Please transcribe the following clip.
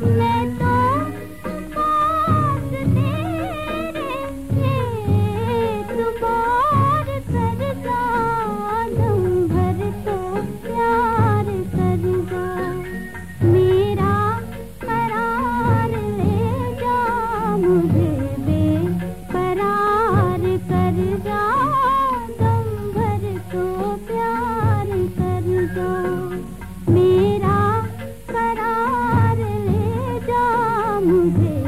Thank. मुझे